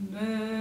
și